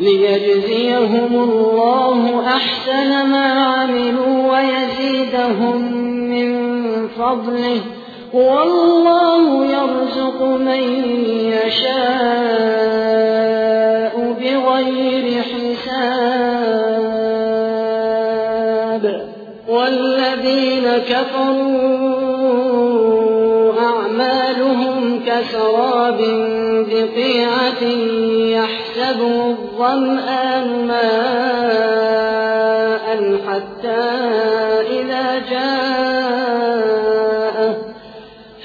ليجزيهم الله أحسن ما عملوا ويزيدهم من فضله. والله يرزق من يشاء بغير حساب. والذين كفروا أعمالهم كسراب بقيعة يحسبه الظمآن ماء حتى إذا جاءه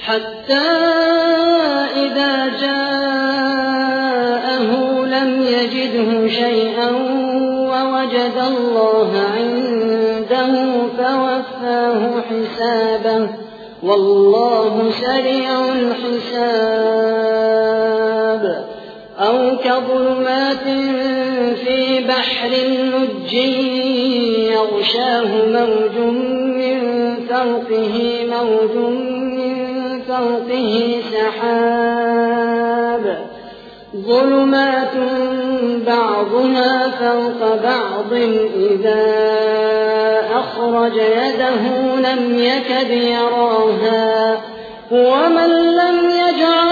حتى إذا جاءه لم يجده شيئا ووجد الله عنده فوفاه حسابه. والله سريع الحساب. أو كظلمات في بحر لج يغشاه موج من فوقه موج من فوقه سحاب. ظلمات بعضها فوق بعض. إذا أخرج يده لم يكد يراها. ومن لم يجعل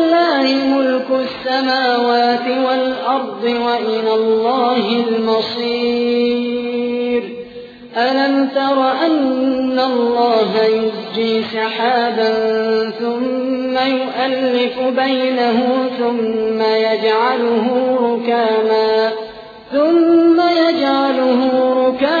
ملك السماوات والأرض وإلى الله المصير. ألم تر أن الله يسجي سحابا ثم يؤلف بينه ثم يجعله ركاما ثم يجعله ركاما